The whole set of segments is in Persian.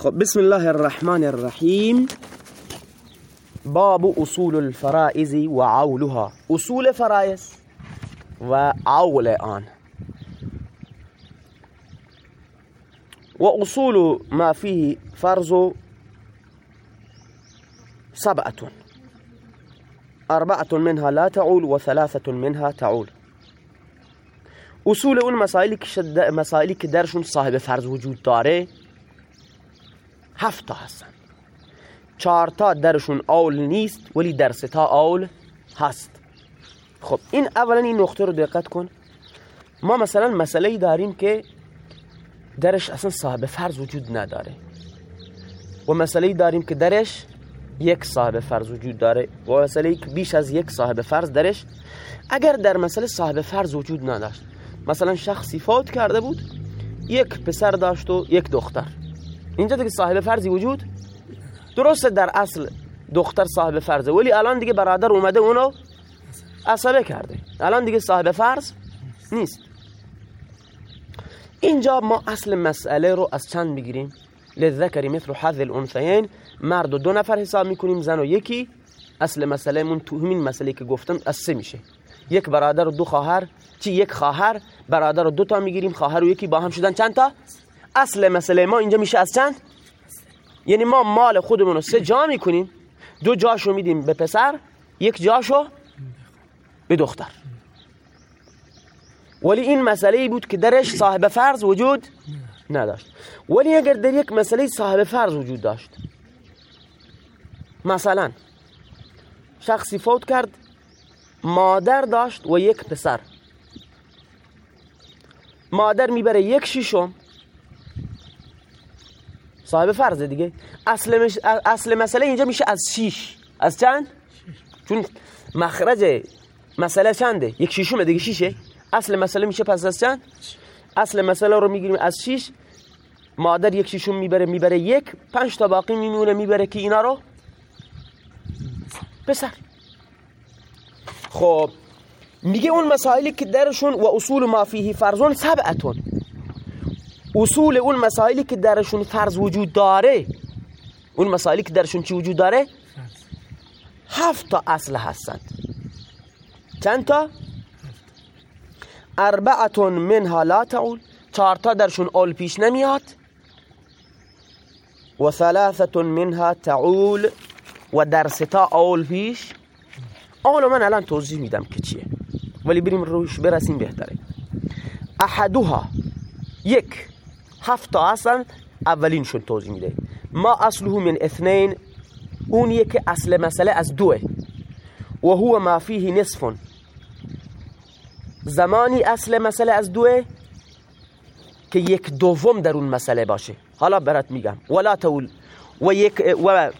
خب بسم الله الرحمن الرحیم باب أصول الفرائض و عولها أصول فرائض و عول آن. و اصول ما فيه فرض سبعة. أربعة منها لا تعول و ثلاثة منها تعول. أصول اون مسائلی که مسائلی که درشون صاحب فرض وجود داره. هفت تا هستن. چهار تا درشون اول نیست ولی در سه تا اول هست. خب این اولا این نقطه رو دقت کن. ما مثلا مسئله داریم که درش اصلا صاحب فرض وجود نداره. و مسئله داریم که درش یک صاحب فرض وجود داره. و مسئله که بیش از یک صاحب فرض درش اگر در مسئله صاحب فرض وجود نداشت. مثلا شخصی فوت کرده بود یک پسر داشت و یک دختر. اینجا دیگه صاحب فرضی وجود؟ درسته در اصل دختر صاحب فرضه ولی الان دیگه برادر اومده اونو عصبه کرده. الان دیگه صاحب فرض نیست. اینجا ما اصل مسئله رو از چند می‌گیریم؟ لذکری مثل حظ الانثیین مرد و دو نفر حساب می‌کنیم زن و یکی. اصل مسئله من تو همین مسئله که گفتم از میشه. یک برادر و دو خواهر چی؟ یک خواهر. برادر و دو تا می‌گیریم خواهر و یکی با هم شدن چند تا؟ اصل مسئله ما اینجا میشه از چند؟ یعنی ما مال خودمون رو سه جا می‌کنیم. دو جاشو میدیم به پسر یک جاشو به دختر. ولی این مسئله بود که درش صاحب فرض وجود نداشت. ولی اگر در یک مسئله صاحب فرض وجود داشت مثلا شخصی فوت کرد مادر داشت و یک پسر. مادر می‌بره یک شیشم صاحب فرضه دیگه. اصل, مش... اصل مسئله اینجا میشه از شیش. از چند؟ چون مخرج مسئله چنده؟ یک شیشومه دیگه شیشه. اصل مسئله میشه پس از چند؟ اصل مسئله رو می‌گیریم از شیش. مادر یک شیشون می‌بره می‌بره یک. پنج تا باقی میمونه می‌بره که اینا رو. پسر. خب میگه اون مسائلی که درشون و اصول ما فیه فرضون سبعتون. اصول اون مسائلی که درشون فرض وجود داره اون مسائلی که درشون چی وجود داره؟ هفت تا اصل هستند. چند تا؟ اربعتون منها لا تعول چهار تا درشون اول پیش نمیاد. و ثلاثه منها تعول و در ستا اول پیش. اول من الان توضیح میدم که چیه. ولی بریم روش برسیم بهتره. احدوها یک هفت تا اصلا اولینشون توضیح میده. ما اصله من اثنین اونیه که اصل مسئله از دوه. و هو ما فیه نصف. زمانی اصل مسئله از دوه که یک دوم در اون مسئله باشه. حالا برات میگم. ولا تول. و یک و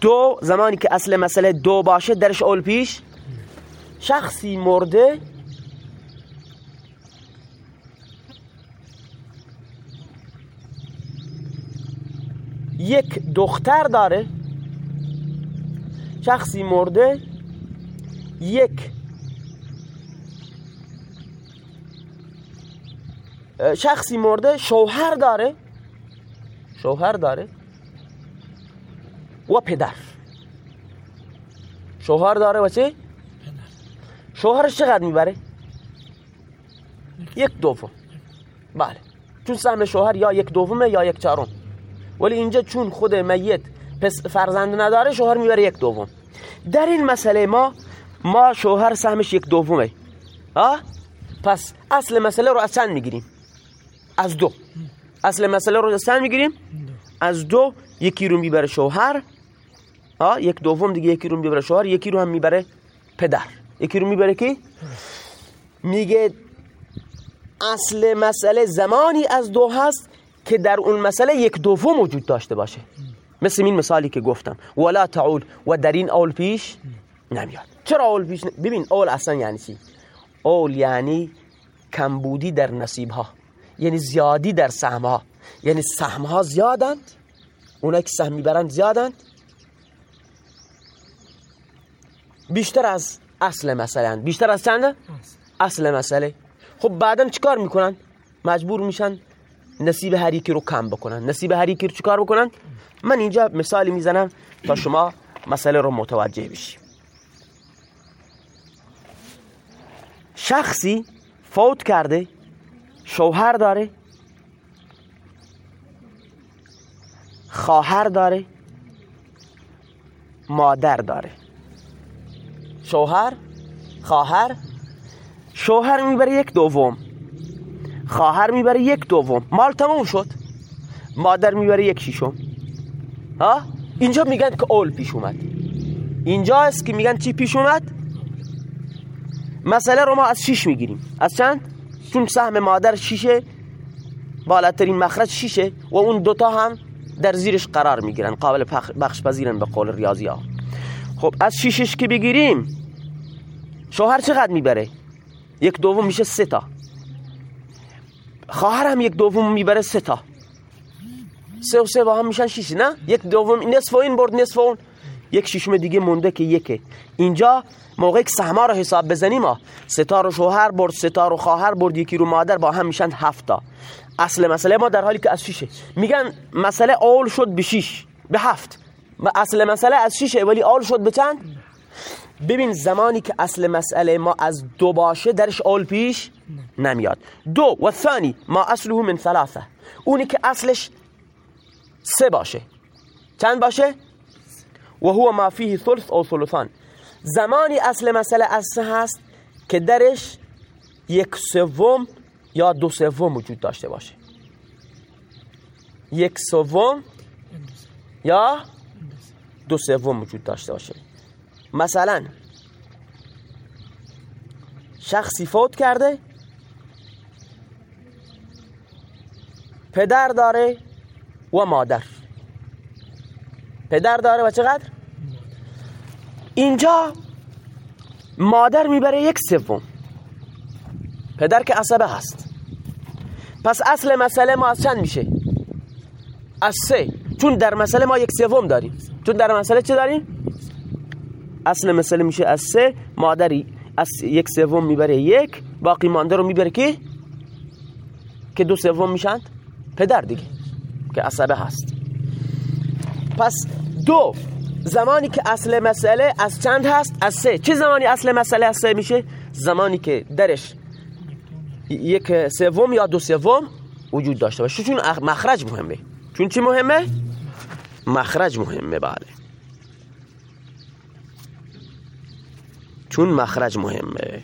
دو زمانی که اصل مسئله دو باشه درش اول پیش شخصی مرده یک دختر داره. شخصی مرده. یک. شخصی مرده. شوهر داره. شوهر داره. و پدر. شوهر داره و چه؟ شوهرش چقدر می‌بره؟ یک دوم. بله. چون سهم شوهر یا یک دومه یا یک چهارم. ولی اینجا چون خود میت پس فرزند نداره شوهر می‌بره یک دوم. در این مسئله ما ما شوهر سهمش یک دومه. ها پس اصل مسئله رو از چند می‌گیریم؟ از دو. اصل مسئله رو از چند می‌گیریم؟ از دو یکی رو می‌بره شوهر. ها یک دوم دیگه یکی رو می‌بره شوهر یکی رو هم می‌بره پدر. یکی رو می‌بره کی؟ میگه اصل مسئله زمانی از دو هست که در اون مسئله یک دوم وجود داشته باشه. مثل این مثالی که گفتم. ولا تعول. و در این اول پیش نمیاد. چرا اول پیش؟ ببین اول اصلا یعنی چی؟ اول یعنی کمبودی در نصیب ها یعنی زیادی در سهم ها یعنی سهم ها زیادند اونایی که سهم می‌برند زیادند. بیشتر از اصل مسئله بیشتر از چنده؟ اصل مسئله. خب بعدا چیکار می‌کنن؟ مجبور میشن نصیب هر یکی رو کم بکنن. نصیب هر یکی رو چیکار بکنن؟ من اینجا مثالی می‌زنم تا شما مسئله رو متوجه بشی. شخصی فوت کرده شوهر داره خواهر داره مادر داره. شوهر خواهر شوهر می‌بره یک دوم. خواهر می‌بره یک دوم. مال تموم شد. مادر می‌بره یک شیشم ها؟ اینجا میگن که اول پیش اومد. اینجا است که میگن چی پیش اومد؟ مسئله رو ما از شیش می‌گیریم. از چند؟ چون سهم مادر شیشه بالاترین مخرج شیشه و اون دوتا هم در زیرش قرار می‌گیرن. قابل بخش پذیرن به قول ریاضی ها. خب از شیشش که بگیریم شوهر چقدر می‌بره؟ یک دوم میشه سه تا. خواهر هم یک دوم می‌بره سه تا. سه و سه با هم میشن شیش نه؟ یک دوم نصف این برد نصف اون. یک شیشم دیگه مونده که یکه. اینجا موقعی که سهما رو حساب بزنیم ما ستا رو شوهر برد ستا رو خواهر برد یکی رو مادر با هم میشن هفتا اصل مسئله ما در حالی که از شیشه. میگن مسئله اول شد به شیش به هفت. اصل مسئله از شیشه ولی اول شد به چند؟ ببین زمانی که اصل مسئله ما از دو باشه درش اول پیش نمیاد. دو و ثانی ما اصله من ثلاثه. اونی که اصلش سه باشه. چند باشه؟ و هو ما فیه ثلث او ثلثان. زمانی اصل مسئله از سه هست که درش یک سوم یا دو سوم وجود داشته باشه. یک سوم یا دو سوم وجود داشته باشه. مثلا شخصی فوت کرده پدر داره و مادر. پدر داره و چقدر؟ اینجا مادر می‌بره یک سوم. پدر که عصبه هست. پس اصل مسئله ما از چند میشه؟ از سه. چون در مسئله ما یک سوم داریم. چون در مسئله چه داریم؟ اصل مسئله میشه از سه. مادری از یک سوم می‌بره یک. باقی مانده رو می‌بره کی؟ که دو سوم میشند؟ پدر دیگه که عصبه هست. پس دو زمانی که اصل مسئله از چند هست؟ از سه. چه زمانی اصل مسئله از سه میشه؟ زمانی که درش یک سوم یا دو سوم وجود داشته باشه. چون مخرج مهمه. چون چی مهمه؟ مخرج مهمه بله. چون مخرج مهمه.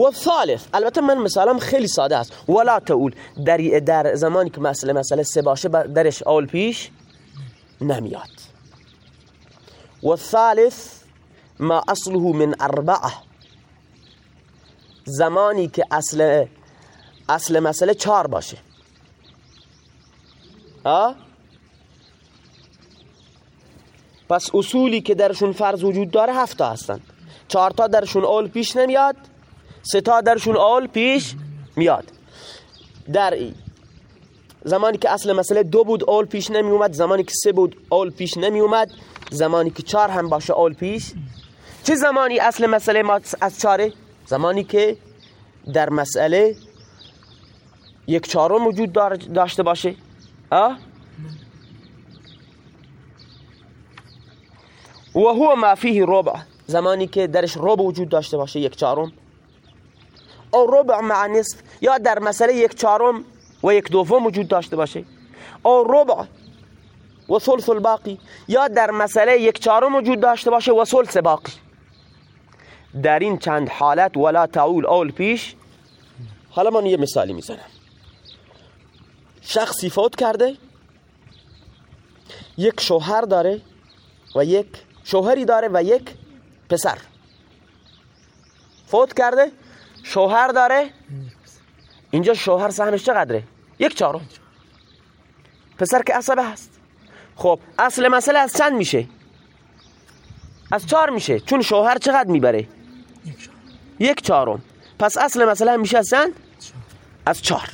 و ثالث البته من مثالم خیلی ساده است. ولا تقول در در زمانی که مسئله مسئله سه باشه درش اول پیش نمیاد. و ثالث ما اصله من اربعه. زمانی که اصل اصل مسئله چهار باشه. آه؟ پس اصولی که درشون فرض وجود داره هفته هستن. چهار تا درشون اول پیش نمیاد. سه تا درشون اول پیش میاد. در زمانی که اصل مسئله دو بود اول پیش نمی اومد زمانی که سه بود اول پیش نمی اومد زمانی که چهار هم باشه اول پیش. چه زمانی اصل مسئله ما از چاره؟ زمانی که در مسئله یک چهارم وجود داشته باشه. ها؟ و هو ما فيه ربع. زمانی که درش ربع وجود داشته باشه یک چهارم. او ربع مع نصف یا در مسئله یک چهارم و یک دوم وجود داشته باشه. او ربع و ثلث الباقی یا در مسئله یک چهارم وجود داشته باشه و ثلث باقی. در این چند حالت ولا تعول اول پیش حالا من یه مثالی می‌زنم. شخصی فوت کرده یک شوهر داره و یک شوهری داره و یک پسر. فوت کرده شوهر داره؟ اینجا شوهر سهمش چقدره؟ یک چهارم. پسر که عصبه هست. خب اصل مسئله از چند میشه؟ از چهار میشه. چون شوهر چقدر می‌بره؟ یک چهارم. پس اصل مسئله میشه از چند؟ از چهار.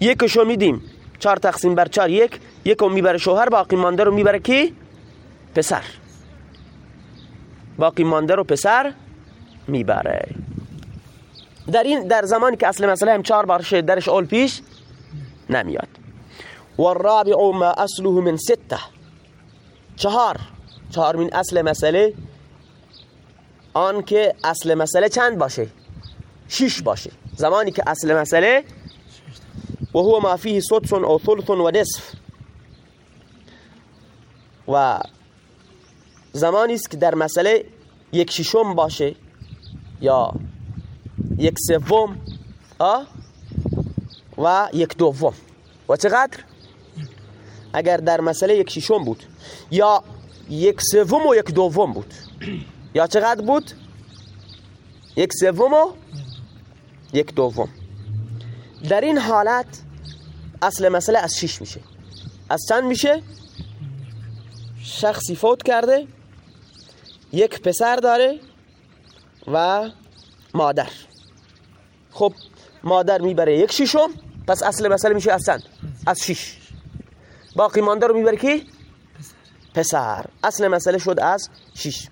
یکشو میدیم. چهار تقسیم بر چهار یک. یکو می‌بره شوهر باقی مانده رو می‌بره کی؟ پسر. باقی مانده رو پسر می‌بره. در این در زمانی که اصل مسئله هم چهار بار درش اول پیش نمیاد. و الرابع ما اصله من سته. چهار. چهار من اصل مسئله. آن که اصل مسئله چند باشه؟ شش باشه. زمانی که اصل مسئله و هو ما فيه سدس او ثلث و نصف. و زمانی است که در مسئله یک ششم باشه یا یک سوم و یک دوم. و چقدر؟ اگر در مسئله یک ششم بود یا یک سوم و یک دوم بود یا چقدر بود؟ یک سوم و یک دوم. در این حالت اصل مسئله از شش میشه. از چند میشه؟ شخصی فوت کرده یک پسر داره و مادر. خب مادر می‌بره یک ششم پس اصل مسئله میشه چند از شش باقی مانده رو می‌بره کی؟ پسر. اصل مسئله شد از شش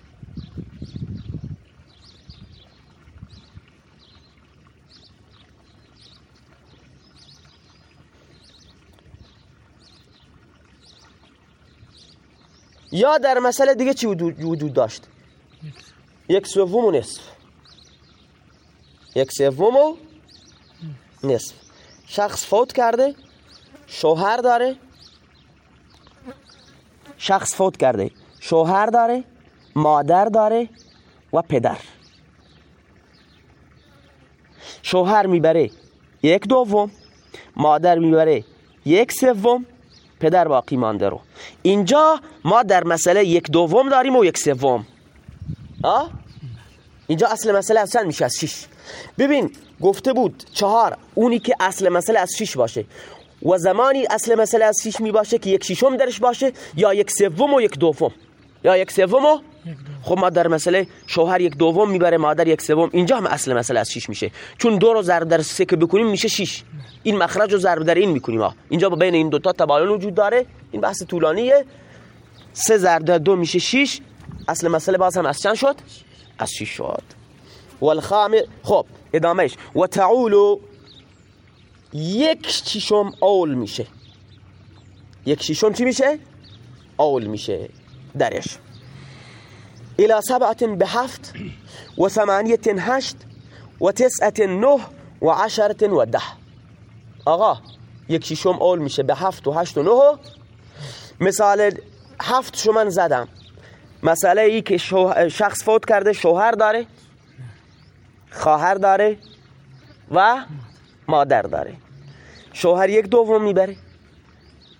یا در مسئله دیگه چی وجود داشت؟ یک سوم و نصف. یک سوم و نصف. شخص فوت کرده شوهر داره. شخص فوت کرده شوهر داره مادر داره و پدر. شوهر می‌بره یک دوم مادر می‌بره یک سوم پدر باقی مانده رو. اینجا ما در مسئله یک دوم داریم و یک سوم. آه؟ اینجا اصل مسئله چند میشه از شش ببین گفته بود چهار اونی که اصل مسئله از شش باشه. و زمانی اصل مسئله از شش می باشه که یک ششم درش باشه یا یک سوم و یک دوم. یا یک سوم و؟ خب ما در مسئله شوهر یک دوم می‌بره مادر یک سوم. اینجا هم اصل مسئله از شش میشه. چون دو رو ضرب در سه که بکنیم میشه شش این مخرج رو ضرب در این می‌کنیم. ها اینجا بین این دوتا تباین وجود داره. این بحث طولانیه. سه ضرب در دو میشه شش اصل مسئله باز هم از چند شد؟ از شش شد. والخام خب ادامهش و تعولو یک ششم اول میشه. یک ششم چی میشه؟ اول میشه. درش. الى سبعة بهفت و ثمانية هشت و تسعة نه و عشرة و ده. آقا یک ششم اول میشه. به هفت و هشت و نه. مثال هفت شما زدم. مسئله ای که شخص فوت کرده شوهر داره. خواهر داره و مادر داره. شوهر یک دوم می‌بره.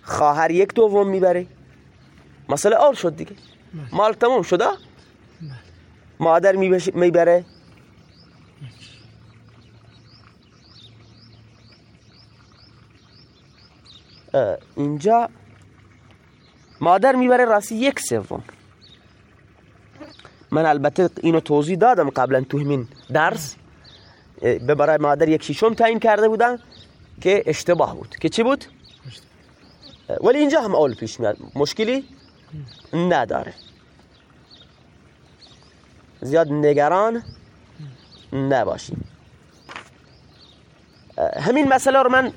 خواهر یک دوم می‌بره. مسئله آل شد دیگه. مال تموم شده مادر می‌بره. اینجا مادر می‌بره راسی یک سوم. من البته اینو توضیح دادم قبلا تو همین درس. به برای مادر یک شیشم تعیین کرده بودن که اشتباه بود. که چی بود؟ ولی اینجا هم اول پیش میاد. مشکلی نداره. زیاد نگران نباشیم همین مسئله رو من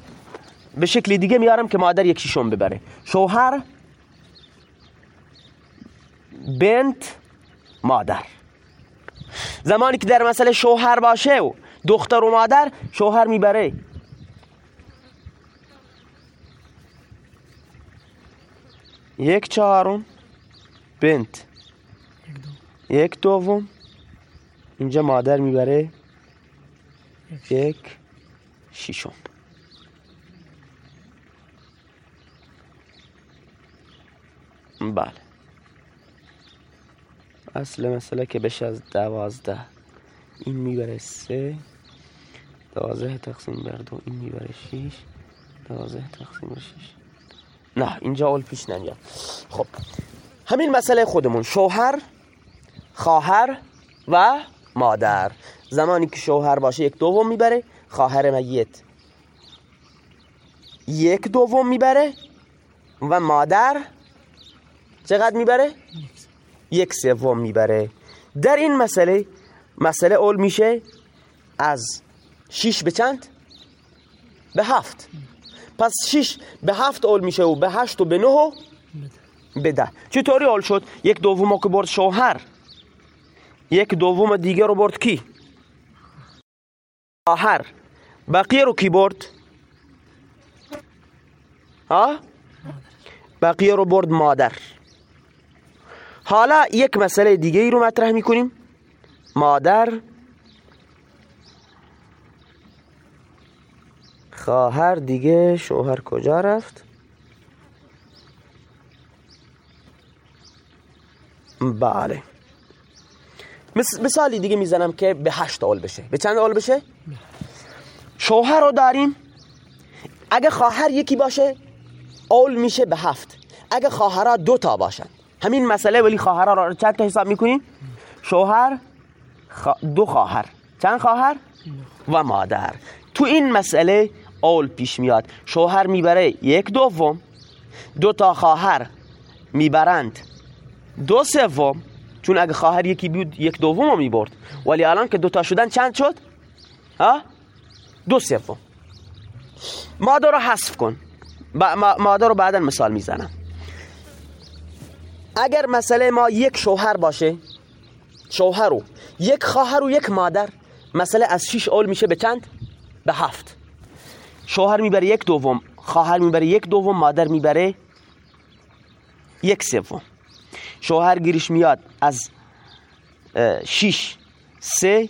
به شکل دیگه میارم که مادر یک شیشم ببره. شوهر بنت مادر. زمانی که در مسئله شوهر باشه و دختر و مادر شوهر می‌بره. یک چهارم بنت. یک دوم اینجا مادر می‌بره. یک شیشم بله. اصل مسئله که بشه از دوازده. این می‌بره سه. دوازده تقسیم بر دو این می‌بره شیش. دوازده تقسیم بر شیش. نه اینجا اول پیش نمیاد خب. همین مسئله خودمون. شوهر خواهر و مادر. زمانی که شوهر باشه یک دوم می‌بره خواهر میت یک دوم می‌بره و مادر چقدر می‌بره؟ یک سوم می‌بره در این مسئله مسئله اول میشه از شیش به چند؟ به هفت پس شیش به هفت اول میشه و به هشت و به نه و به ده چطوری اول شد؟ یک دوم که برد شوهر یک دوم دیگه رو برد کی؟ خواهر بقیه رو کی برد؟ ها؟ بقیه رو برد مادر حالا یک مسئله دیگه ای رو مطرح می‌کنیم. مادر خواهر دیگه شوهر کجا رفت؟ بله. مثالی دیگه می‌زنم که به هشت آل بشه. به چند آل بشه؟ شوهر رو داریم. اگه خواهر یکی باشه اول میشه به هفت. اگه خواهرها دو تا باشن. همین مسئله ولی خواهرها رو چند تا حساب می‌کنیم شوهر دو خواهر. چند خواهر؟ و مادر. تو این مسئله اول پیش میاد. شوهر می‌بره یک دوم. دو تا خواهر می‌برند دو سوم. چون اگه خواهر یکی بود یک دوم رو می‌برد. ولی الان که دوتا شدن چند شد؟ ها؟ دو سوم. مادر رو حذف کن. مادر رو بعدا مثال می‌زنم. اگر مسئله ما یک شوهر باشه شوهر رو یک خواهر و یک مادر مسئله از شیش اول میشه به چند؟ به هفت شوهر می‌بره یک دوم خواهر می‌بره یک دوم مادر می‌بره یک سوم شوهر گیرش میاد از شیش سه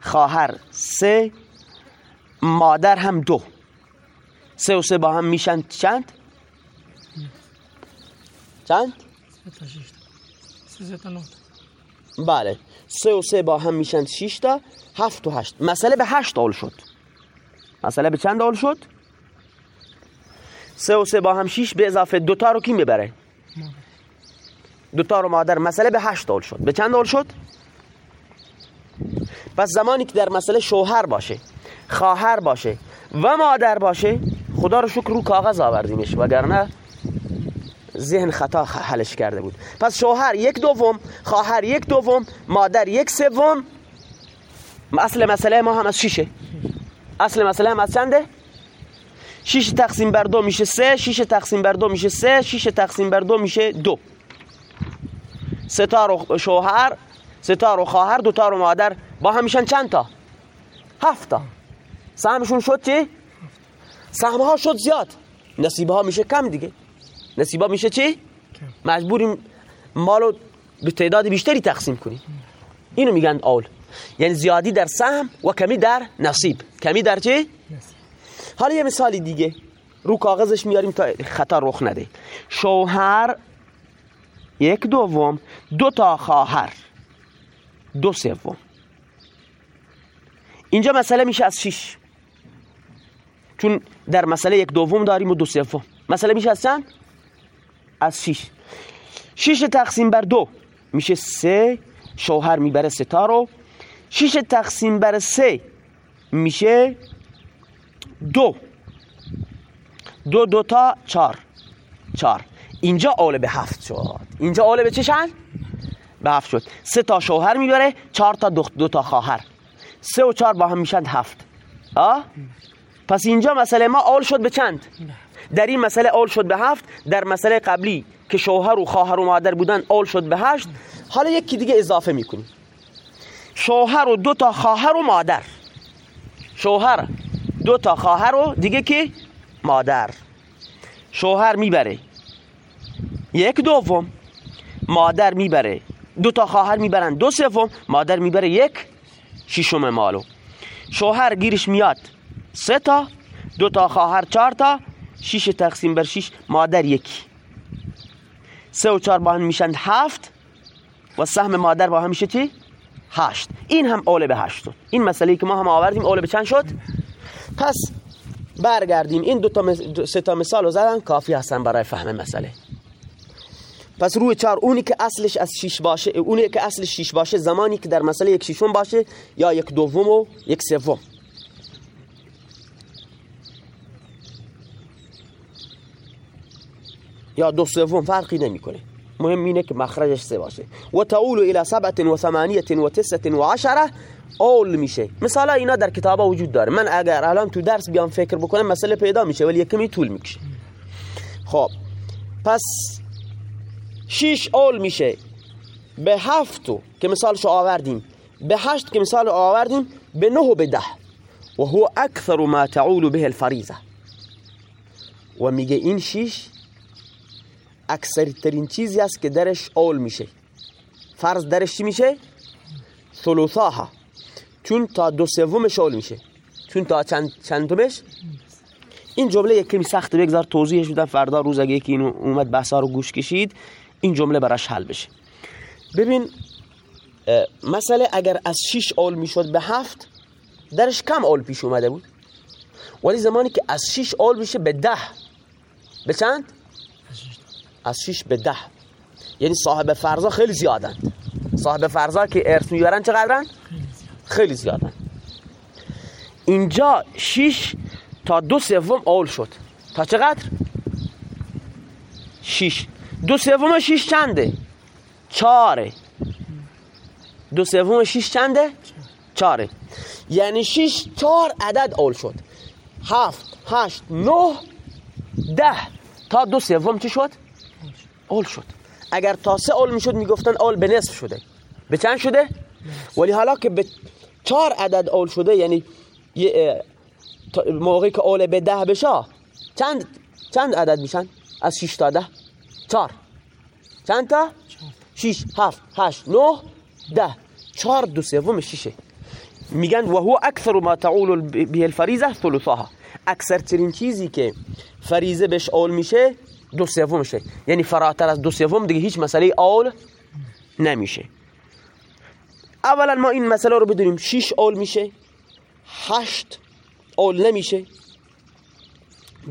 خواهر سه مادر هم دو سه و سه با هم میشن چند؟ چند؟ بله سه و سه با هم میشن تا هفت و هشت مسئله به هشت آل شد مسئله به چند آل شد؟ سه و سه با هم شیش به اضافه دوتا رو کی می‌بره؟ دوتا رو مادر مسئله به هشت آل شد به چند آل شد؟ پس زمانی که در مسئله شوهر باشه خواهر باشه و مادر باشه خدا رو شکر رو کاغذ آوردیمش وگرنه ذهن خطا حلش کرده بود. پس شوهر یک دوم خواهر یک دوم مادر یک سوم. اصل مسئله ما هم از شیشه. اصل مسئله هم از چنده؟ شیش تقسیم بر دو میشه سه شیش تقسیم بر دو میشه سه شیش تقسیم بر دو میشه دو. ستا رو شوهر ستا رو خواهر دوتا رو مادر. با هم میشن چند تا؟ هفتا سهمشون شد چی؟ سهم ها شد زیاد. نصیب ها میشه کم دیگه. نصیب ها میشه چی؟ مجبوریم مالو به تعداد بیشتری تقسیم کنیم. اینو میگن اول یعنی زیادی در سهم و کمی در نصیب. کمی در چی؟ حالا یه مثالی دیگه. رو کاغذش میاریم تا خطا رخ نده. شوهر یک دوم دو تا خواهر دو سوم. اینجا مسئله میشه از شیش. چون در مسئله یک دوم داریم و دو سوم. مسئله میشه از چند؟ از شیش. شیش تقسیم بر دو. میشه سه. شوهر می‌بره ستا رو. شیش تقسیم بر سه میشه دو. دو دو تا چار چار اینجا آله به هفت شد. اینجا آله به چه شد؟ به هفت شد. سه تا شوهر می‌بره چهار تا دو, دو تا خواهر. سه و چهار با هم میشن هفت. آه؟ پس اینجا مسئله ما آل شد به چند؟ در این مسئله آل شد به هفت در مسئله قبلی که شوهر و خواهر و مادر بودن آل شد به هشت. حالا یکی دیگه اضافه می‌کنیم. شوهر و دو تا خواهر و مادر. شوهر دو تا خواهر و دیگه که مادر. شوهر می‌بره. یک دوم مادر می‌بره. دو تا خواهر می‌برن. دو سوم مادر می‌بره یک ششم مالو. شوهر گیرش میاد. سه تا دو تا خواهر چهار تا شیش تقسیم بر شیش مادر یکی. سه و چهار با هم میشن هفت و سهم مادر با هم میشه چی؟ هشت. این هم اول به هشت این مسئله که ما هم آوردیم اول به چند شد؟ پس برگردیم. این دو تا سه تا مثال رو زدن. کافی هستن برای فهم مسئله. پس روی چهار اونی که اصلش از شیش باشه اونی که اصلش شیش باشه زمانی که در مسئله یک شیشون باشه یا یک دوم و یک سوم. یا دو سوم فرقی نمی‌کنه. مهم اینه که مخرجش سه باشه. و تعول الى سبعت و ثمانیت و تسعت و عشره اول میشه. مثلا اینا در کتاب وجود داره. من اگر الان تو درس بیام فکر بکنم مسئله پیدا میشه ولی یکمی طول می‌کشه. خب پس شیش اول میشه. به هفتو که مثالشو آوردیم. به هشت که مثال آوردیم به نه و به ده. و هو اکثر ما تعول به الفریزه و میگه این شیش اکثر ترین چیزی است که درش اول میشه. فرض درش چی میشه؟ ثلثاها. چون تا دو سومش اول میشه. چون تا چند چندمش این جمله یک کمی سخت بگذار توضیحش بدم. فردا روز اگه یکی اینو اومد بحثا رو گوش کشید این جمله براش حل بشه. ببین مسئله اگر از شیش اول می‌شد به هفت درش کم اول پیش اومده بود. ولی زمانی که از شیش اول میشه به ده. به چند؟ از شیش به ده یعنی صاحب فرضا خیلی زیادن صاحب فرضا که ارث می‌برن چقدرن؟ خیلی زیادن اینجا شیش تا دو سوم اول شد تا چقدر؟ شیش دو سوم شیش چنده؟ چاره دو سوم شیش چنده؟ چاره یعنی شیش چار عدد اول شد هفت هشت نه ده تا دو سوم چی شد؟ اول شد. اگر تا سه اول می‌شد می‌گفتن اول به نصف شده. به چند شده؟ ولی حالا که به چهار عدد اول شده یعنی موقعی که اول به ده بشه چند چند عدد میشن؟ از شیش تا ده؟ چهار. چند تا؟ شیش هفت هشت نه ده. چهار دو سوم شیشه. میگن و هو اکثر ما تعول به الفریزه ثلثها. اکثر ترین چیزی که فریزه بهش اول میشه دو سومشه یعنی فراتر از دو سوم دیگه هیچ مسئله اول نمیشه. اولا ما این مسئله رو بدونیم شیش اول میشه هشت اول نمیشه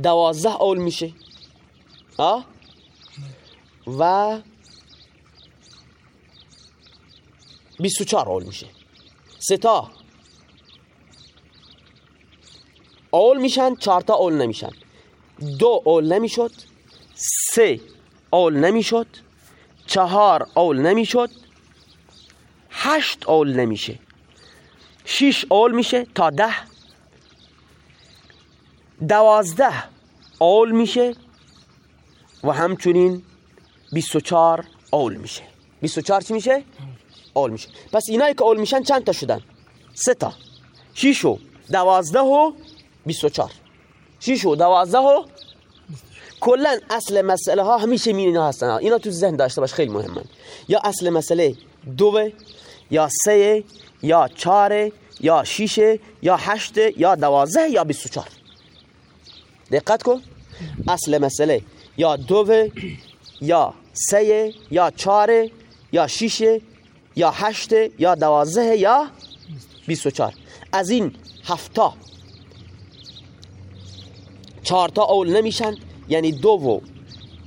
دوازده اول میشه. آه؟ و 24 اول میشه. سه تا اول میشن چهار تا اول نمیشن. دو اول نمی‌شد. سه اول نمی‌شد چهار اول نمی‌شد هشت اول نمیشه. شیش اول میشه تا ده. دوازده اول میشه و همچنین 24 اول میشه. 24 چی میشه؟ اول میشه. پس اینایی که اول میشن چند تا شدن؟ سه تا. شیش و دوازده و 24 شیش و دوازده و کلا اصل مسئله ها همیشه مین اینا هستن. اینا تو ذهن داشته باش خیلی مهمن یا اصل مسئله دوه یا سه یا چاره یا شیشه یا هشته یا دوازده یا 24 دقت کن. اصل مسئله یا دوه یا سه یا چاره یا شیشه یا هشته یا دوازده یا 24 از این هفتا چهار تا اول نمیشن. یعنی دو و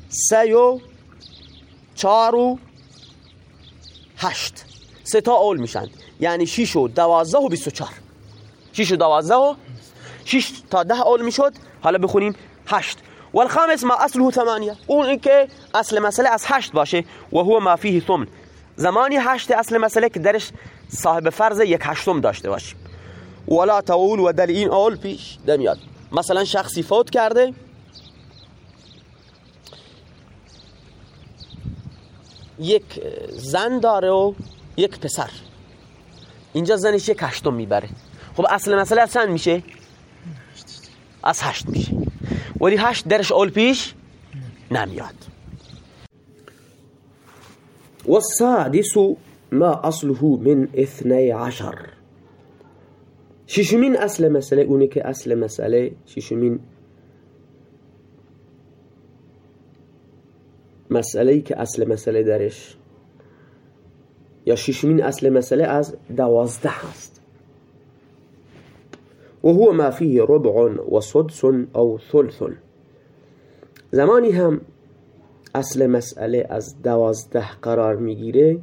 سه و چهار و هشت. سه تا اول میشن. یعنی شیش و دوازده و بیست و چهار. شیش و دوازده و شیش تا ده اول می‌شد. حالا بخونیم. هشت. والخامس ما اصله ثمانیه. اون اینکه اصل مسئله از هشت باشه. و هو ما فیه ثمن. زمانی هشت اصل مسئله که درش صاحب فرض یک هشتم داشته باشیم. ولا تقول و دل این اول پیش دمیاد مثلا شخصی فوت کرده. یک زن داره و یک پسر. اینجا زنش یک هشتم می‌بره. خب اصل مسئله از چند میشه؟ از هشت میشه. ولی هشت درش اول پیش نمیاد. والسادس ما اصله من اثنی عشر. ششمین اصل مسئله اونه که اصل مسئله ششمین مسئله ای که اصل مسئله درش یا ششمین اصل مسئله از دوازده هست. و هو ما فيه ربع و سدس او ثلث. زمانی هم اصل مسئله از دوازده قرار می‌گیره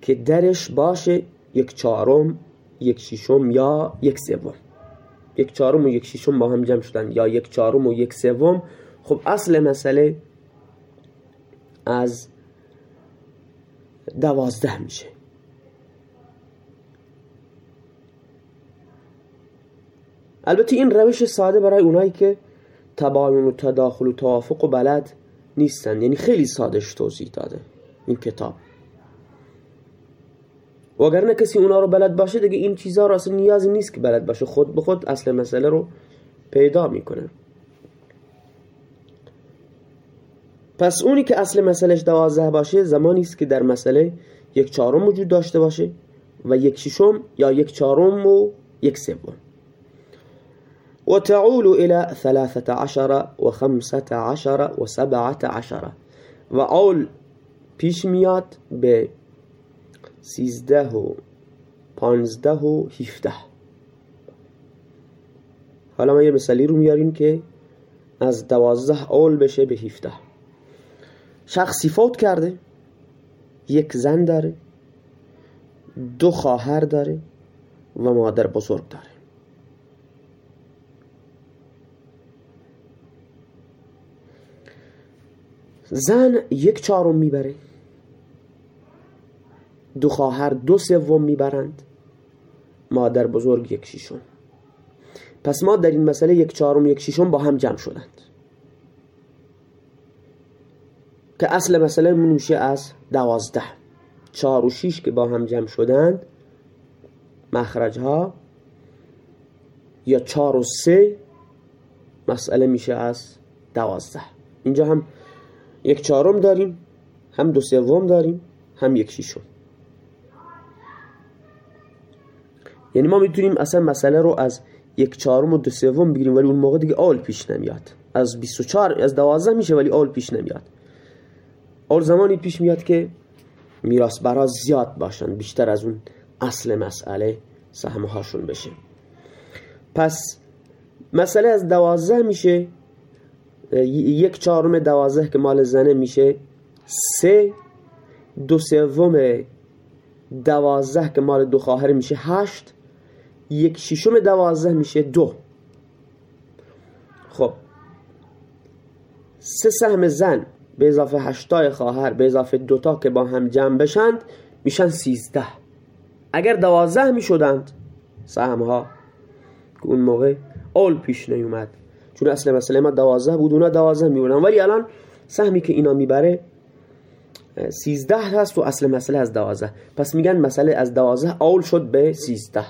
که درش باشه یک چهارم یک ششم یا یک سوم. یک چهارم و یک ششم با هم جمع شدن یا یک چهارم و یک سوم. خب اصل مسئله از دوازده میشه. البته این روش ساده برای اونایی که تباین و تداخل و توافق و بلد نیستن. یعنی خیلی سادش توضیح داده این کتاب. و اگر نه کسی اونا رو بلد باشه دیگه این چیزها رو اصلا نیازی نیست که بلد باشه. خود به خود اصل مسئله رو پیدا می‌کنه. پس اونی که اصل مسئلهش دوازده باشه زمانی است که در مسئله یک چهارم وجود داشته باشه و یک ششم یا یک چهارم و یک سوم. و تعول الى ثلاثة عشر و خمسة عشر و سبعة عشر. و عول پیش میاد به سیزده و پانزده و هفته حالا ما یه مثالی رو میاریم که از دوازده اول بشه به هفته شخصی فوت کرده. یک زن داره. دو خواهر داره و مادر بزرگ داره. زن یک چهارم می‌بره. دو خواهر دو سوم می‌برند. مادر بزرگ یک شیشم پس ما در این مسئله یک چهارم یک شیشم با هم جمع شدند. که اصل مسئله میشه از دوازده. چهار و شیش که با هم جمع شدند مخرج ها یا چهار و سه مسئله میشه از دوازده. اینجا هم یک چهارم داریم هم دو سوم داریم هم یک شیشم یعنی ما می‌تونیم اصلا مسئله رو از یک چهارم و دو سوم بگیریم ولی اون موقع دیگه آل پیش نمیاد. از 24 از 12 میشه ولی آل پیش نمیاد. آل زمانی پیش میاد که میراث برا زیاد باشن بیشتر از اون اصل مسئله سهم هاشون بشه. پس مسئله از دوازده میشه یک چهارم دوازده که مال زنه میشه سه دو سوم دوازده که مال دو خواهر میشه هشت یک ششم دوازده میشه دو. خب سه سهم زن. به اضافه هشتای خواهر به اضافه دوتا که با هم جمع بشند میشن سیزده. اگر دوازده می‌شدند سهم ها که اون موقع اول پیش نیومد. چون اصل مسئله ما دوازده بود اونا دوازده میبونن ولی الان سهمی که اینا می‌بره سیزده هست و اصل مسئله از دوازده. پس میگن مسئله از دوازده اول شد به سیزده.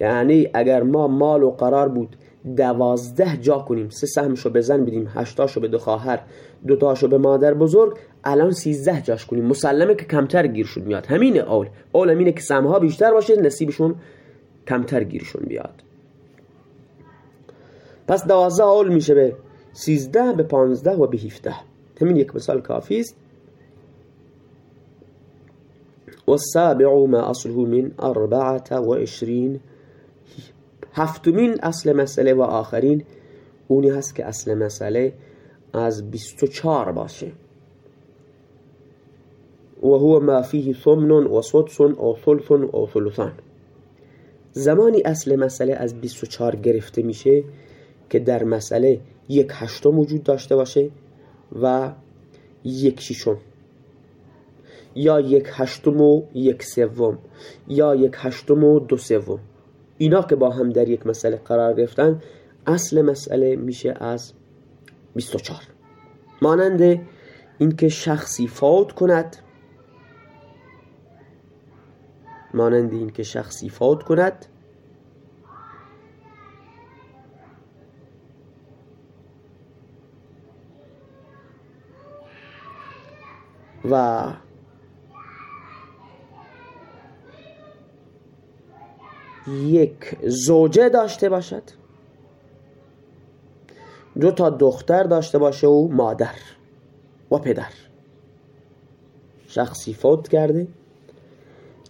یعنی اگر ما مال و قرار بود دوازده جا کنیم. سه سهمشو به زن بدیم هشتاشو به دو خواهر دوتاشو به مادر بزرگ. الان سیزده جاش کنیم. مسلمه که کمتر گیر شد میاد. همینه اول. اول همینه که سهمها بیشتر باشه نصیبشون کمتر گیرشون بیاد. پس دوازده اول میشه به سیزده به پانزده و به هفته همین یک مثال کافی است. والسابع ما أصله من أربعة وعشرين هفتمین اصل مسئله و آخرین اونی هست که اصل مسئله از 24 باشه. و هو ما فيه ثمن و سدس و ثلث و ثلثان. زمانی اصل مسئله از 24 گرفته میشه که در مسئله یک هشتم وجود داشته باشه و یک ششم. یا یک هشتم و یک سوم. یا یک هشتم و دو سوم. اینا که با هم در یک مسئله قرار گرفتن اصل مسئله میشه از 24 مانند اینکه شخصی فوت کند. مانند اینکه شخصی فوت کند. و یک زوجه داشته باشد. دو تا دختر داشته باشه و مادر و پدر. شخصی فوت کرده.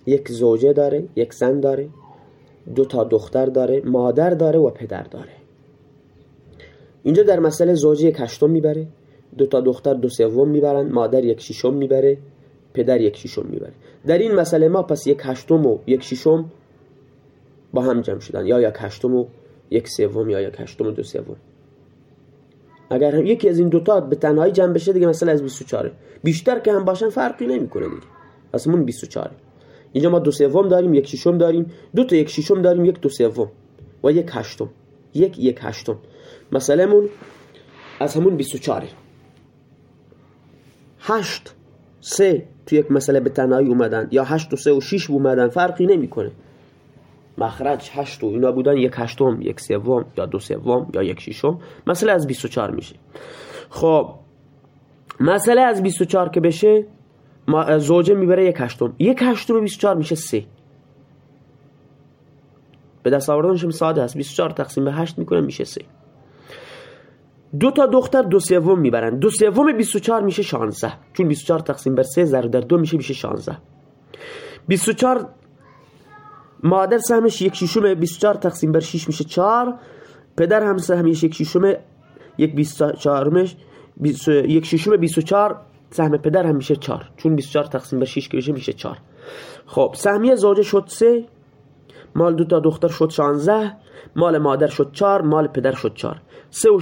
یک زوجه داره یک زن داره. دو تا دختر داره مادر داره و پدر داره. اینجا در مسئله زوجه یک هشتم می‌بره. دو تا دختر دو سوم می‌برن مادر یک ششم می‌بره پدر یک ششم می‌بره. در این مسئله ما پس یک هشتم و یک ششم با هم جمع شدن یا یک هشتم و یک سوم یا یک هشتم و دو سوم. اگر یکی از این دوتا به تنهایی جمع بشه دیگه مثلا از 24 بیشتر که هم باشن فرقی نمی‌کنه دیگه. پس همون 24 اینجا ما دو سوم داریم یک ششم داریم. دو تا یک ششم داریم یک دو سوم و یک هشتم. یک یک هشتم. مثلا از همون 24 هشت سه تو یک مسئله به تنهایی اومدن یا هشت و سه و شیش اومدن فرقی نمی‌کنه. مخرج هشت و اینا بودن یک هشتم یک سوم یا دو سوم یا یک ششم. مسئله از 24 میشه. خب مسئله از 24 که بشه زوجه می‌بره یک هشتم. یک هشتم 24 میشه سه. به دست آوردنش ساده است. 24 تقسیم به 8 می‌کنه میشه سه. دو تا دختر دو سوم می‌برن. دو سوم 24 میشه 16 چون 24 تقسیم بر 3 ضرب در دو میشه میشه 16 24 مادر سهمش یک شیشم 24 تقسیم بر 6 میشه 4 پدر هم سهمش یک شیشم یک 24 مش یک شیشم 24 سهم پدر هم میشه 4 چون 24 تقسیم بر 6 که میشه 4 خب سهمیه زوجه شد 3 مال دو تا دختر شد 16 مال مادر شد 4 مال پدر شد 4 3 و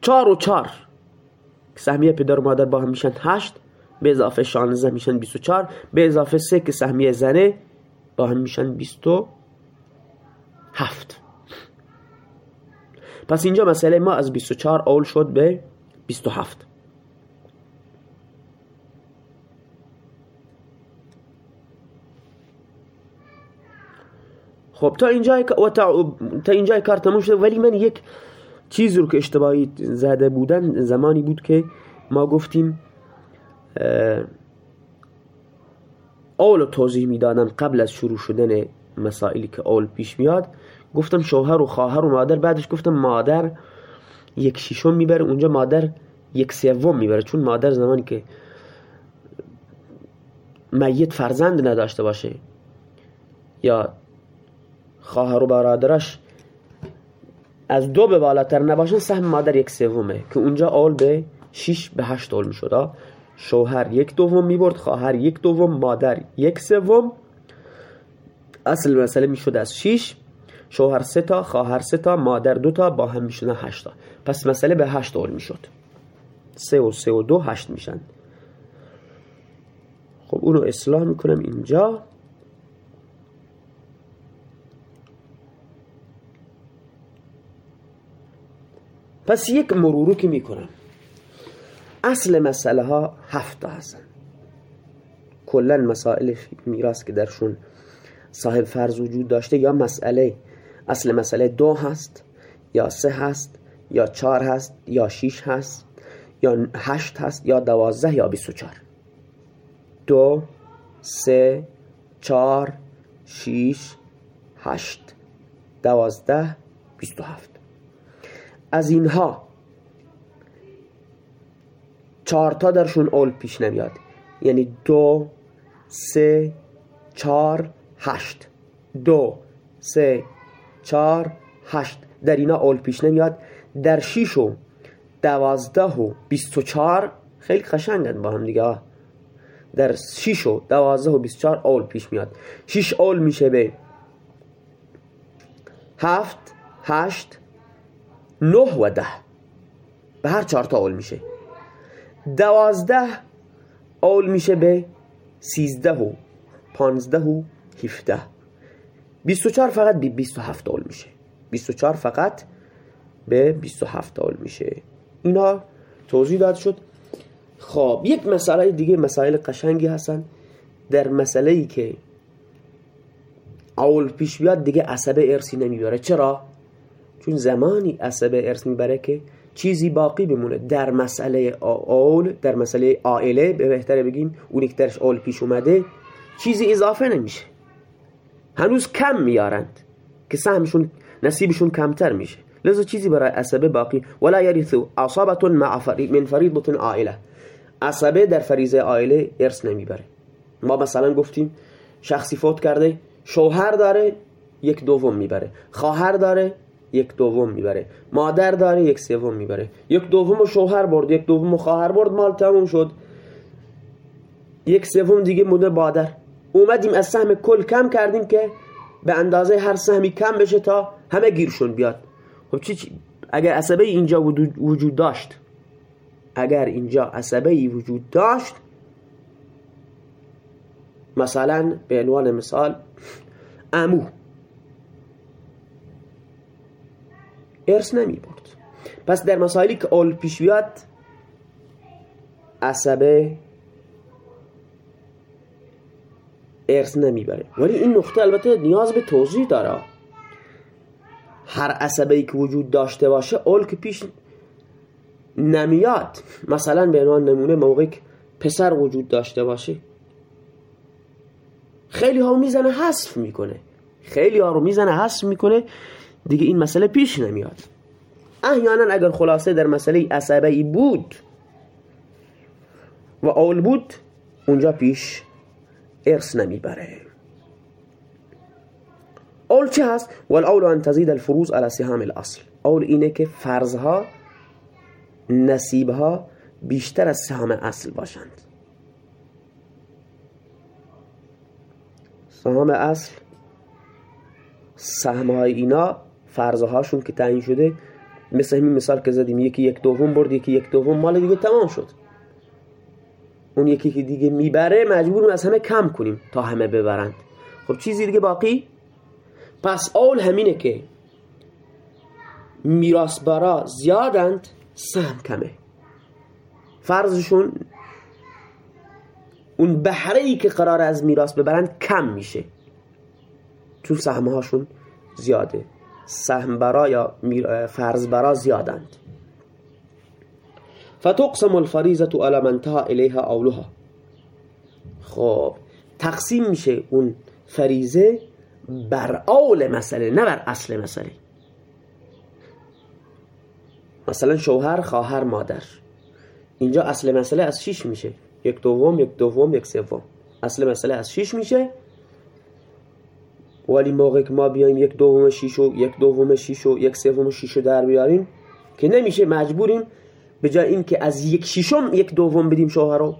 چار و چار سهمیه پدر و مادر با هم میشن هشت. به اضافه شانزه میشن بیست و چار به اضافه سه که سهمیه زنه با هم میشن بیست و هفت. پس اینجا مسئله ما از بیست و چار اول شد به بیست و هفت. خب تا اینجای تا اینجای کار تموم شده. ولی من یک چیزی رو که اشتباهی زده بودن زمانی بود که ما گفتیم اول توضیح می‌دادم قبل از شروع شدن مسائلی که اول پیش میاد گفتم شوهر و خواهر و مادر بعدش گفتم مادر یک شیشم می‌بره اونجا مادر یک سوم می‌بره چون مادر زمانی که میت فرزند نداشته باشه یا خواهر و برادرش از دو به بالاتر نباشن سهم مادر یک سومه که اونجا اول به 6 به 8 اول می‌شد شوهر یک دوم می‌برد خواهر یک دوم مادر یک سوم. اصل مسئله می‌شد از 6 شوهر سه تا خواهر سه تا مادر دو تا با هم می‌شدن 8 تا. پس مسئله به 8 اول می‌شد. 3 و 3 و 2 8 میشن. خب اونو اصلاح می‌کنم اینجا. پس یک مرورو که می‌کنم. اصل مسئله ها هفت هستن. کلا مسائل میراث که درشون صاحب فرض وجود داشته یا مسئله اصل مسئله دو هست یا سه هست یا چار هست یا شیش هست یا هشت هست یا دوازده یا بیست و چار دو سه چار شیش هشت دوازده بیست و هفت. از اینها چهارتا درشون اول پیش نمیاد. یعنی دو سه چار هشت. دو سه چار هشت. در اینا اول پیش نمیاد. در شیش و دوازده و بیست و چار خیلی قشنگن با هم دیگه. در شیش و دوازده و بیست و چار اول پیش میاد. شیش اول میشه به هفت هشت نه و ده. به هر چهار تا اول میشه. دوازده اول میشه به سیزده و پانزده و هفته بیست و چار فقط به بیست و هفت اول میشه. بیست و چار فقط به بیست و هفت اول میشه. اینا توضیح داد شد. خب یک مسئله دیگه مسائل قشنگی هستن. در مسئله ای که اول پیش بیاد دیگه عصبه ارسی نمی‌بره چرا؟ چون زمانی عصبه ارث می‌بره که چیزی باقی بمونه. در مسئله اول در مسئله عائله به بهتره بگیم اونی که درش اول پیش اومده چیزی اضافه نمیشه. هنوز کم میارند که سهمشون نصیبشون کمتر میشه. لذا چیزی برای عصبه باقی. ولا یرثو عصابه مع من فریضه عائله عصبه در فریضه عائله ارث نمی‌بره. ما مثلا گفتیم شخصی فوت کرده شوهر داره یک دوم می‌بره. خواهر داره یک دوم می‌بره. مادر داره یک سوم می‌بره. یک دوم شوهر برد یک دوم خواهر برد مال تموم شد. یک سوم دیگه مونده بادر اومدیم از سهم کل کم کردیم که به اندازه هر سهمی کم بشه تا همه گیرشون بیاد. خب چی اگر عصبه اینجا وجود داشت اگر اینجا عصبه وجود داشت مثلا به عنوان مثال امو. ارث نمی برد. پس در مسائلی که اول پیش بیاد عصبه ارث نمی‌بره ولی این نقطه البته نیاز به توضیح داره. هر عصبه ای که وجود داشته باشه اول که پیش نمیاد مثلا به عنوان نمونه موقع که پسر وجود داشته باشه خیلی ها می‌زنه حذف می‌کنه. خیلی ها رو می‌زنه حذف می‌کنه دیگه این مسئله پیش نمیاد. احیانا اگر خلاصه در مسئله عصبه ای بود و اول بود اونجا پیش ارث نمی‌بره. اول چه هست؟ والاول ان تزید الفروز على سهام الاصل. اول اینه که فرضها نصیبها بیشتر از سهام اصل باشند. سهام اصل سهمهای اینا فرضهاشون که تعیین شده مثل همین مثال که زدیم یکی یک دوم برد یکی یک دوم مال دیگه تمام شد. اون یکی که دیگه می‌بره مجبور از همه کم کنیم تا همه ببرند. خب چیزی دیگه باقی؟ پس اول همینه که میراث برا زیادند سهم کمه. فرضشون اون بهره ای که قرار از میراث ببرند کم میشه. چون سهمهاشون زیاده. سهم برا یا فرض برا زیادند. فتقسم الفریزه على من الیها اولها خب تقسیم میشه اون فریزه بر اول مسئله نه بر اصل مسئله. مثلا شوهر خواهر مادر. اینجا اصل مسئله از شیش میشه. یک دوم یک دوم یک سوم. اصل مسئله از شیش میشه. ولی موقع که ما بیایم یک دوم شیش و یک دوم شیش و یک سوم شیش در بیاریم که نمیشه مجبوریم به جای اینکه از یک شیشم یک دوم بدیم شوهر رو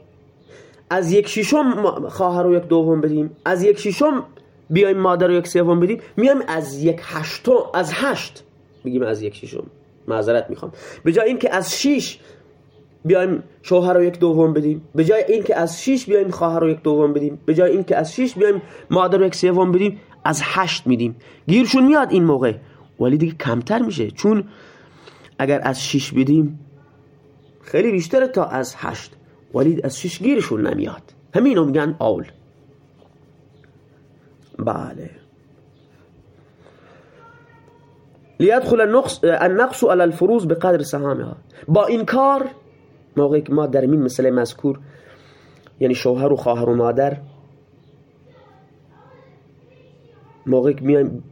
از یک شیشم خواهر رو یک دوم بدیم. از یک شیشم بیایم مادر رو یک سوم بدیم. میایم از یک هشتم از هشت بگیم از یک شیشم معذرت می‌خوام. به جای اینکه از شیش بیایم شوهر رو یک دوم بدیم. به جای اینکه از شیش بیایم خواهر رو یک دوم بدیم. به جای اینکه از شیش بیایم مادر رو یک سوم بدیم. از هشت میدیم. گیرشون میاد این موقع. ولی دیگه کمتر میشه. چون اگر از شیش بدیم خیلی بیشتره تا از هشت. ولی از شش گیرشون نمیاد. همینو میگن اول بله. لیدخل النقص النقص على الفروز بقدر سهامها. با این کار موقعی که ما در این مسئله مذکور یعنی شوهر و خواهر و مادر موقعی که میایم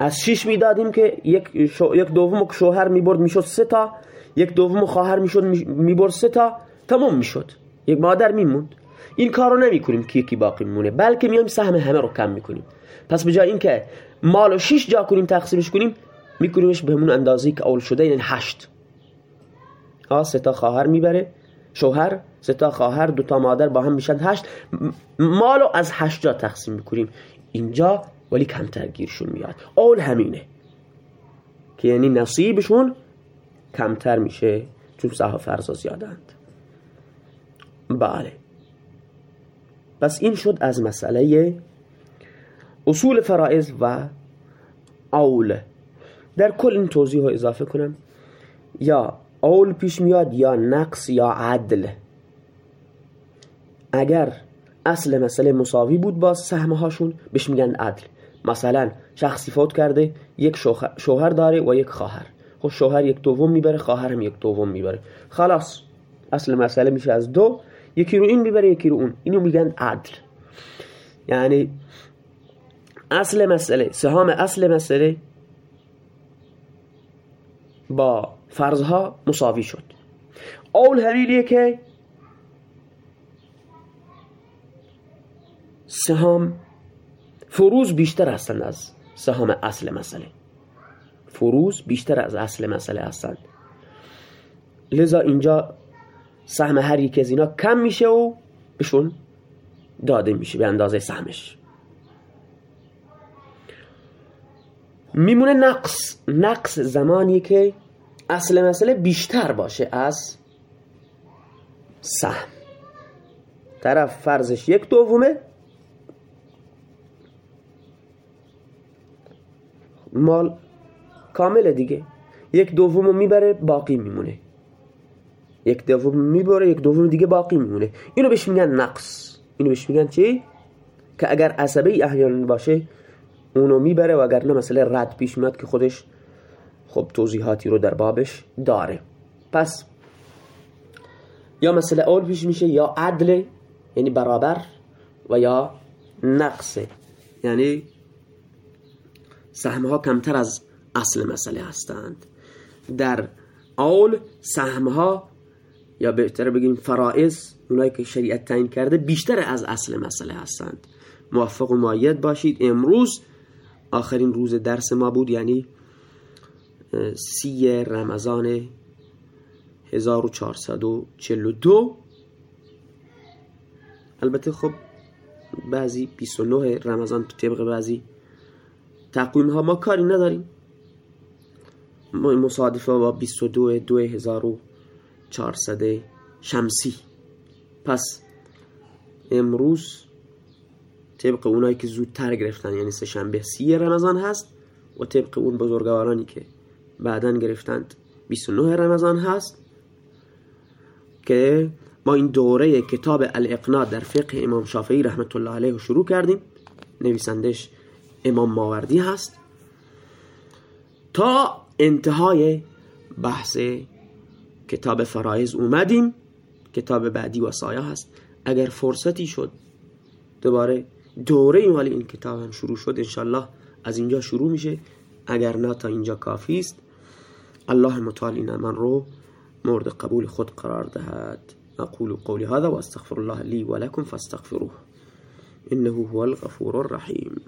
از شش می‌دادیم که یک. یک دوم شوهر می‌برد می‌شد سه تا. یک دوم خواهر می‌شد می‌برد سه تا. تمام می‌شد. یک مادر میموند. این کارو نمی‌کنیم که یکی باقی میمونه بلکه میایم سهم همه رو کم می‌کنیم. پس به جای اینکه مال شش جا کنیم تقسیمش کنیم میکنیمش به همون اندازه که اول شده یعنی هشت. ها سه تا خواهر می‌بره شوهر سه تا خواهر دو تا مادر با هم میشن. هشت مالو از هشت جا تقسیم می‌کنیم. اینجا ولی کمتر گیرشون میاد. اول همینه. که یعنی نصیبشون کمتر میشه. چون صحا فرضا زیادند. بله. پس این شد از مسئله اصول فرائض و اول. در کل این توضیح رو اضافه کنم. یا اول پیش میاد یا نقص یا عدل. اگر اصل مسئله مساوی بود با سهمه هاشون بهش میگن عدل. مثلا شخصی فوت کرده یک شوهر داره و یک خواهر. خب شوهر یک دوم می‌بره خواهر هم یک دوم می‌بره. خلاص اصل مسئله میشه از دو. یکی رو این می‌بره یکی رو اون. اینو میگن عدل. یعنی اصل مسئله سهام اصل مسئله با فرضها مساوی شد. اول همینیه که سهام فروز بیشتر هستند از سهام اصل مسئله. فروز بیشتر از اصل مسئله هستند. لذا اینجا سهم هر یک از اینا کم میشه و بهشون داده میشه به اندازه سهمش. میمونه نقص. نقص زمانی که اصل مسئله بیشتر باشه از سهم. طرف فرضش یک دومه مال کامله دیگه. یک دومو می‌بره باقی میمونه. یک دوم می‌بره یک دوم دیگه باقی میمونه. اینو بهش میگن نقص. اینو بهش میگن چی؟ که اگر عصبه احیانا باشه اونو می‌بره و اگر نه مثلا رد پیش میاد که خودش خب توضیحاتی رو در بابش داره. پس یا مثلا اول پیش میشه یا عدل یعنی برابر و یا نقصه یعنی سهم ها کمتر از اصل مسئله هستند. در اول سهم ها یا بهتر بگیم فرائض اونایی که شریعت تعیین کرده بیشتر از اصل مسئله هستند. موفق و معید باشید. امروز آخرین روز درس ما بود یعنی سی رمضان 1442 البته خب بعضی 29 رمضان طبق بعضی تقویم ها ما کاری نداریم. مصادفه با 22 2400 شمسی. پس امروز طبق اونایی که زودتر گرفتن یعنی سه شنبه سی رمضان هست و طبق اون بزرگوارانی که بعدا گرفتند 29 رمضان هست که ما این دوره کتاب الاقناع در فقه امام شافعی رحمت الله علیه شروع کردیم. نویسندش امام ماوردی هست تا انتهای بحث کتاب فرایز اومدیم. کتاب بعدی وصایا هست. اگر فرصتی شد دوباره دوره مال این کتاب هم شروع شد انشالله از اینجا شروع میشه. اگر نه تا اینجا کافی است. الله متعالی من رو مورد قبول خود قرار دهد. اقول قولی هذا واستغفر الله لي ولكم فاستغفروه. انه هو الغفور الرحيم